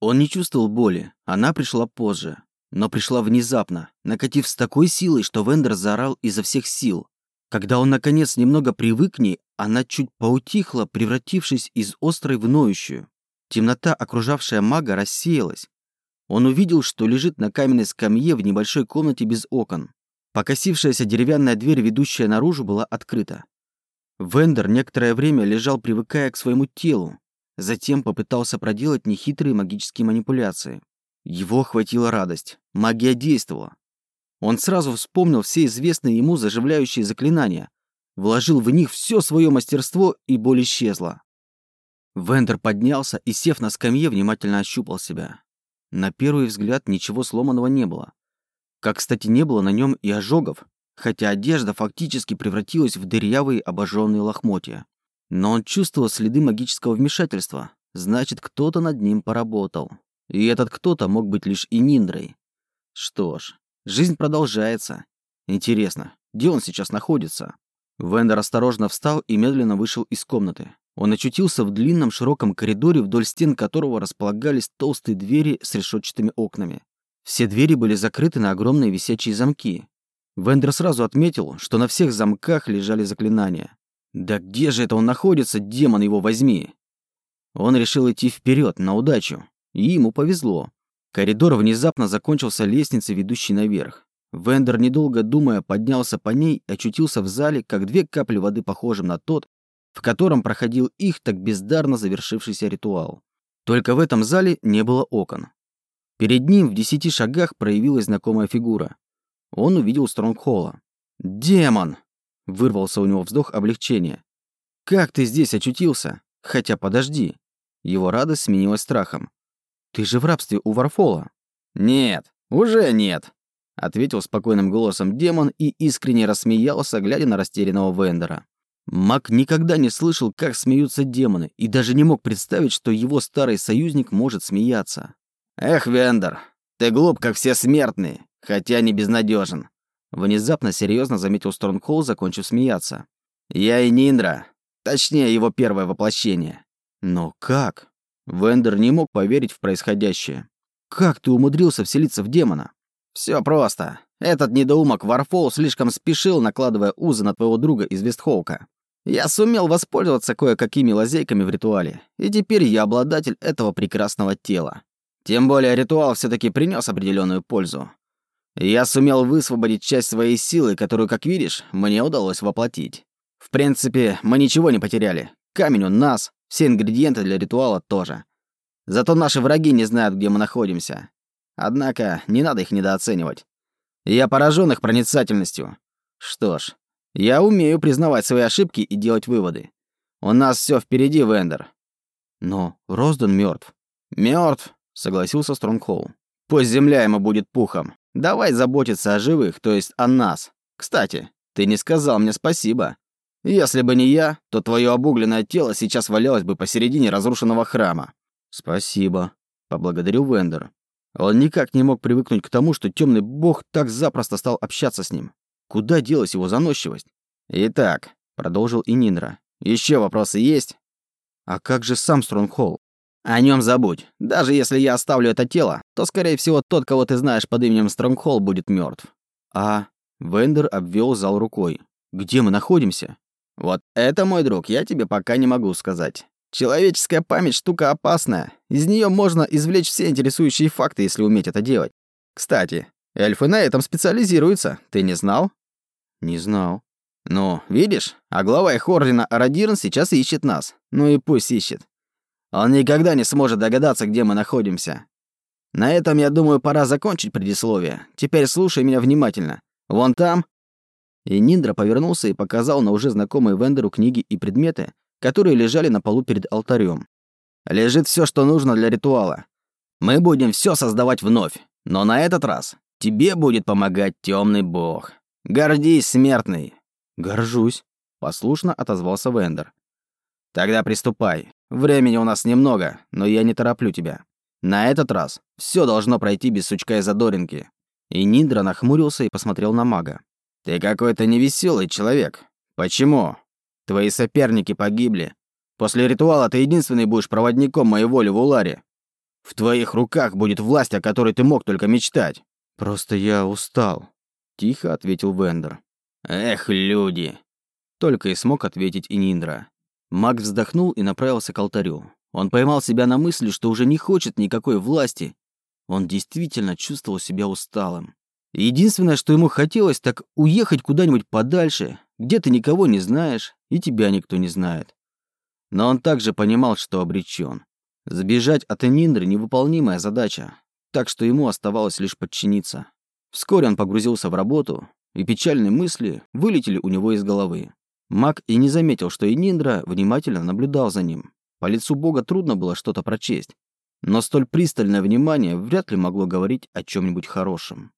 Он не чувствовал боли, она пришла позже, но пришла внезапно, накатив с такой силой, что Вендер заорал изо всех сил. Когда он, наконец, немного привык к ней, она чуть поутихла, превратившись из острой в ноющую. Темнота, окружавшая мага, рассеялась. Он увидел, что лежит на каменной скамье в небольшой комнате без окон. Покосившаяся деревянная дверь, ведущая наружу, была открыта. Вендер некоторое время лежал, привыкая к своему телу. Затем попытался проделать нехитрые магические манипуляции. Его охватила радость. Магия действовала. Он сразу вспомнил все известные ему заживляющие заклинания, вложил в них все свое мастерство, и боль исчезла. Вендер поднялся и, сев на скамье, внимательно ощупал себя. На первый взгляд ничего сломанного не было. Как, кстати, не было на нем и ожогов, хотя одежда фактически превратилась в дырявые обожженные лохмотья. Но он чувствовал следы магического вмешательства, значит, кто-то над ним поработал. И этот кто-то мог быть лишь и Ниндрой. Что ж, жизнь продолжается. Интересно, где он сейчас находится? Вендер осторожно встал и медленно вышел из комнаты. Он очутился в длинном широком коридоре, вдоль стен которого располагались толстые двери с решетчатыми окнами. Все двери были закрыты на огромные висячие замки. Вендер сразу отметил, что на всех замках лежали заклинания. Да где же это он находится, демон его возьми? Он решил идти вперед на удачу, и ему повезло. Коридор внезапно закончился лестницей, ведущей наверх. Вендер, недолго думая, поднялся по ней и очутился в зале, как две капли воды, похожим на тот, в котором проходил их так бездарно завершившийся ритуал. Только в этом зале не было окон. Перед ним в десяти шагах проявилась знакомая фигура. Он увидел Стронгхолла. «Демон!» — вырвался у него вздох облегчения. «Как ты здесь очутился? Хотя подожди». Его радость сменилась страхом. «Ты же в рабстве у Варфола». «Нет, уже нет», — ответил спокойным голосом демон и искренне рассмеялся, глядя на растерянного Вендера. Мак никогда не слышал, как смеются демоны, и даже не мог представить, что его старый союзник может смеяться. «Эх, Вендер, ты глуп, как все смертные, хотя не безнадежен. Внезапно серьезно заметил Стронгхолл, закончив смеяться. «Я и Ниндра, точнее, его первое воплощение». «Но как?» Вендер не мог поверить в происходящее. «Как ты умудрился вселиться в демона?» Все просто. Этот недоумок Варфол слишком спешил, накладывая узы на твоего друга из Вестхолка. Я сумел воспользоваться кое-какими лазейками в ритуале, и теперь я обладатель этого прекрасного тела. Тем более ритуал все таки принес определенную пользу. Я сумел высвободить часть своей силы, которую, как видишь, мне удалось воплотить. В принципе, мы ничего не потеряли. Камень у нас, все ингредиенты для ритуала тоже. Зато наши враги не знают, где мы находимся. Однако не надо их недооценивать. Я поражен их проницательностью. Что ж, я умею признавать свои ошибки и делать выводы. У нас все впереди, Вендер. Но Розден мертв. Мертв, согласился Стронгхолл. Пусть земля ему будет пухом. Давай заботиться о живых, то есть о нас. Кстати, ты не сказал мне спасибо. Если бы не я, то твое обугленное тело сейчас валялось бы посередине разрушенного храма. Спасибо, поблагодарил Вендер. Он никак не мог привыкнуть к тому, что темный бог так запросто стал общаться с ним. Куда делась его заносчивость? «Итак», — продолжил Ининра, — «еще вопросы есть?» «А как же сам Стронгхолл?» «О нем забудь. Даже если я оставлю это тело, то, скорее всего, тот, кого ты знаешь под именем Стронгхолл, будет мертв. «А...» — Вендер обвел зал рукой. «Где мы находимся?» «Вот это, мой друг, я тебе пока не могу сказать. Человеческая память штука опасная. Из нее можно извлечь все интересующие факты, если уметь это делать. Кстати, эльфы на этом специализируются. Ты не знал? Не знал. Ну, видишь, а глава их ордена Арадирн сейчас ищет нас. Ну и пусть ищет. Он никогда не сможет догадаться, где мы находимся. На этом, я думаю, пора закончить предисловие. Теперь слушай меня внимательно. Вон там... И Ниндра повернулся и показал на уже знакомые Вендеру книги и предметы, которые лежали на полу перед алтарем. Лежит все, что нужно для ритуала. Мы будем все создавать вновь, но на этот раз тебе будет помогать темный бог. Гордись, смертный. Горжусь, послушно отозвался Вендер. Тогда приступай. Времени у нас немного, но я не тороплю тебя. На этот раз все должно пройти без сучка и задоринки. И Ниндра нахмурился и посмотрел на мага. Ты какой-то невеселый человек. Почему? Твои соперники погибли. После ритуала ты единственный будешь проводником моей воли в Уларе. В твоих руках будет власть, о которой ты мог только мечтать. Просто я устал, тихо ответил Вендер. Эх, люди. Только и смог ответить Ининдра. Маг вздохнул и направился к алтарю. Он поймал себя на мысли, что уже не хочет никакой власти. Он действительно чувствовал себя усталым. Единственное, что ему хотелось, так уехать куда-нибудь подальше, где ты никого не знаешь и тебя никто не знает. Но он также понимал, что обречен. Сбежать от Эниндры – невыполнимая задача, так что ему оставалось лишь подчиниться. Вскоре он погрузился в работу, и печальные мысли вылетели у него из головы. Маг и не заметил, что Эниндра внимательно наблюдал за ним. По лицу бога трудно было что-то прочесть, но столь пристальное внимание вряд ли могло говорить о чем-нибудь хорошем.